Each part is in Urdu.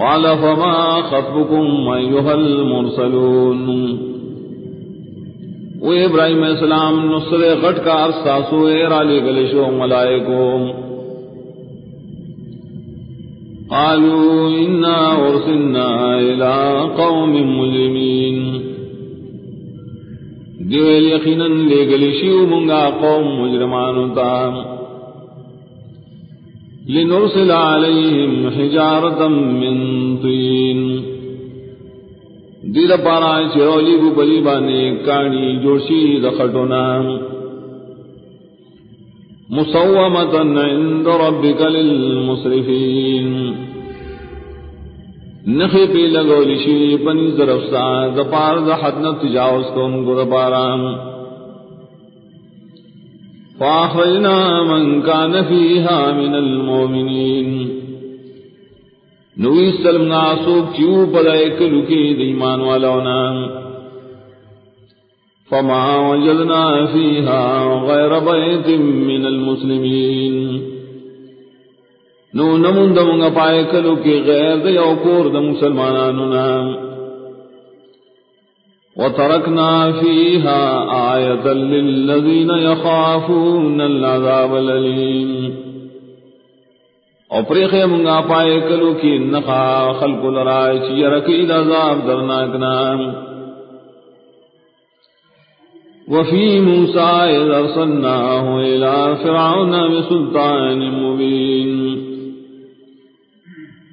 قال فما خطبكم أيها المرسلون وہ ابراہیم علیہ السلام نصر غٹ کا ساسو ایر علی گلشو ملائکو قالوا انا ارسلنا الى قوم مجرمین دیویل یقینا لے گلشیو منگا قوم مجرمانو تا لنرسل عليهم حجارة من طين. دیر پارا چرولی بو بلی بانے کانی جوشی دخٹونا مصومتا عند ربک للمصرفین نخی پی لگو لشی پنی ظرف سا، دپار دحدنا تجاوز کن گو دپارا فاخرجنا من كان فيها من المؤمنين. نوی سلم ناسوک چیو پدائے کلو کی دیمان والاونا فما وجدنا فيها غير بيت من المسلمين. نو نمون دمونگا پائے کلو کی غیر دیو کور دا مسلمانانونا. وتركنا فيها آية للذين يخافون العذاب الأليم. او پریخے منگا پائے کلو کی نخا خلق لرائے چی رکی عذاب درناکنا وفی موسیٰ اذ ارسلناہ الى فرعون بسلطان مبین.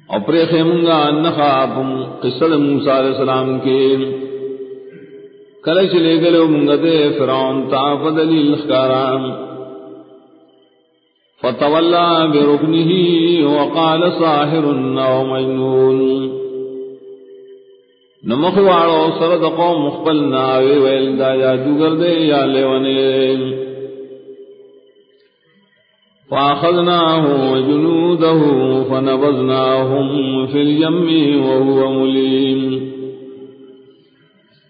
او پریخے منگا نخا قصد موسیٰ علیہ السلام کے کلچ لے گلو منگتے فرعون تا فدلیل خکارام فتولى بركنه وقال ساحر او مجنون. نمخوارو سرد قوم مخبلنا ویل دا یا جوگر دے یا لیونے. فاخذناه وجنوده فنبذناهم في اليم وهو مليم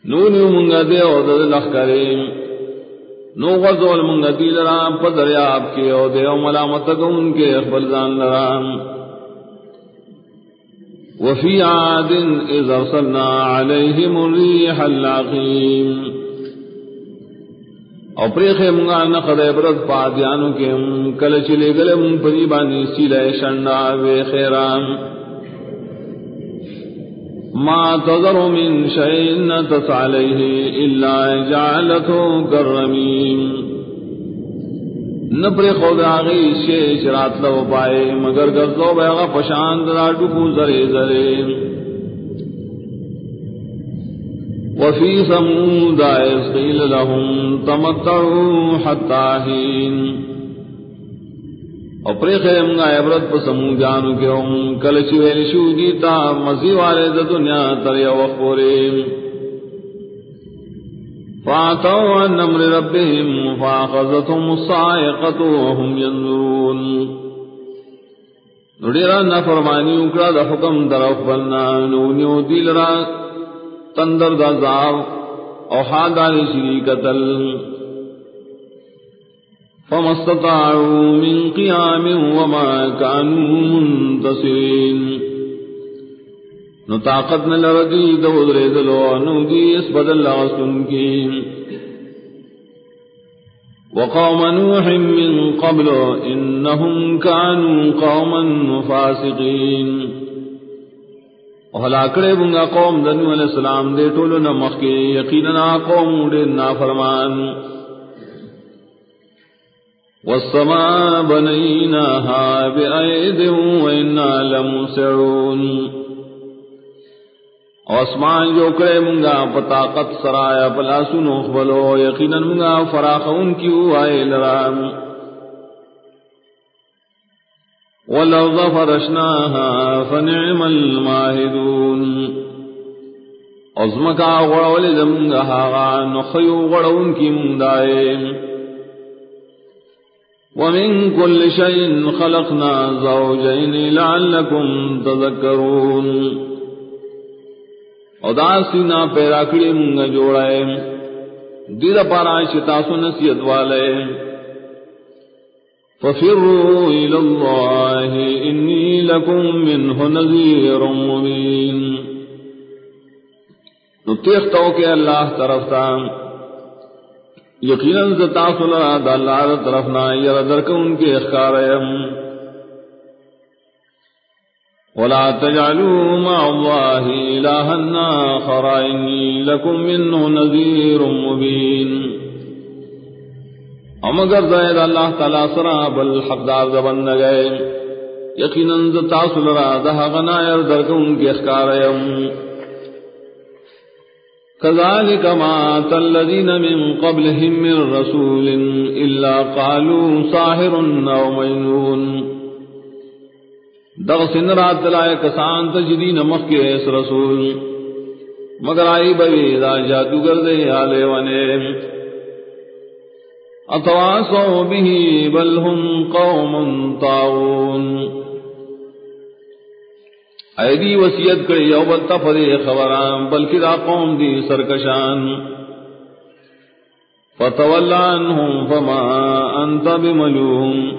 نوني منگا دے او دل لخکریم نو غزول من ندی لرام، پا دریاب کے او دے او ملامت کو ان کے اخبر زان لرام. وفی عاد اذ ارسلنا علیہم الریح العقیم. او پریخے منگا نقد عبرت پا دیانو کے کل چلے گلے من پری بانی سیلے شنڈا وے خیرام ما تذر من شيء نتس عليه إلا جعلته كالرميم. نپر خود آغی شیش رات لو پائے، مگر گزو بیغا پشاند را ڈکو زرے زرے. وفي ثمود إذ قيل لهم تمتعوا حتى حين او پریخے منگا عبرت پا سمو جانو کے ام کلچی ویلی شو دیتا مزی والے دا دنیا تر یو اخبوریم فاتو ان امر ربهم فاخذتهم الصائقت وهم ينظرون۔ نڑیرا نفرمانی اکڑا دا حکم در اخبرنا نونیو دیل را تندر دا زاو او حادانی شریکتل۔ فما استطاعوا من قيام وما كانوا منتصرين. نو طاقت نہ لردی دو درے دلو نو اس بدل آسن کی. وقوم نوح من قبل انهم كانوا قوما فاسقين وهلاکڑے بنگا قوم دنو علیہ السلام دے، ٹولو نمخ کے، یقینا قوم دے نافرمان. فرمان والسماء بنيناها بأيد وإنا لمسعون اسمان جو کرے منگا پتاقت سرایا پلا سنو خبلو، یقینا منگا فراخ ان کی آئے لرام. والارض فرشناها فنعم الماهدون. ازمکا غڑولی دمگا ہاغا نخیو غڑون کی مندائے ومن كل شيء خلقنا زوجين لعلكم تذكرون. اداسینا پیرا کڑی منگا جوڑائے. دیر پارا شتا سنسیت والے. ففروا الى الله اني لكم منه نذير مبين نتیختو کے اللہ طرف تا. یقیناً زتا سلا دا اللہ طرفنا یر درک ان کے اخکاریم ولا تجعلوا مع الله إلها آخر إني لكم منه نذير مبين ام اگر زید اللہ تعالی سرا بل حقدار زبن گئے۔ یقینا تاسل را دہ غنا یر درکم کے اخکاریم كذلك ما الذين من قبلهم من رسول إلا قالوا ساحر أو مجنون. دغ سن رات لائے کسان تجدین مخ کے اس رسول. مگر آئی بوی دا جادوگر دے آلے ونے. اتواسو به بل هم قوم طاعون ایدی وسیعت کری او بلتا فدی خبران، بلکہ دا قوم دی سرکشان. فتولانهم فما انت بملوم.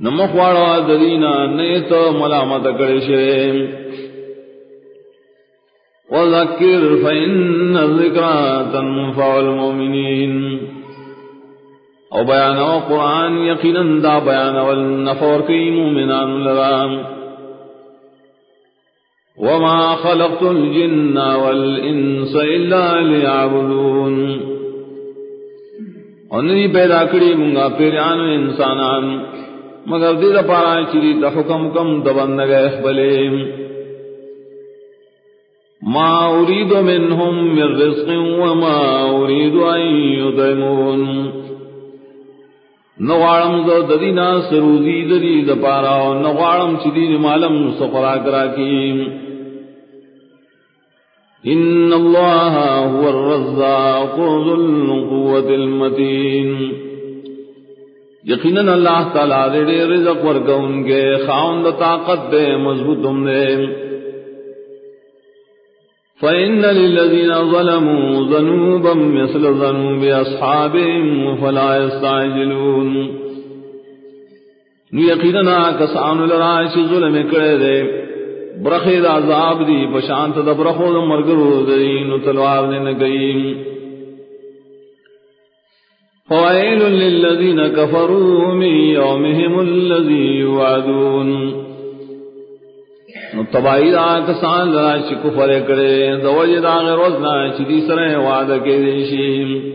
نمخوارا ددینا نیت ملامت کرشے وذکر فإن الذکرى تنفع المؤمنین. او بیان و قرآن یقینا دا بیان والنفور کی مومنان لرام. وما خلقت الجن والانس الا ليعبدون. انہی پیدا کری منگا پیران انسانان، مگر دیر پارا چری تا حکم کم دبند گئے اخبلے ما اريد منهم من رزق وما اريد ان يطعمون نغوارم زو ددینا سروزی ددی دپارا نغوارم چدی مالم سفرا کرا کی ان اللہ هو الرزاق ذو القوة المتین یقینا اللہ تعالی دے رزق ورکون کے خاوند طاقت دے مضبوطم دے۔ فإن للذين ظلموا ذنوبا مثل ذنوب أصحابهم فلا يستعجلون۔ نو یقینا کسان لراش ظلم کرے دے برخید عذاب دی بشانت دا برخو دا مرگرو دین تلوار دین گئیم فوائل للذین کفروا من یومهم الذی یوعدون. نو تباہی دا کسان لرا چی کفر کرے دو وجہ دا غیر وزنا چی دی سرے وعدہ کے دیشیم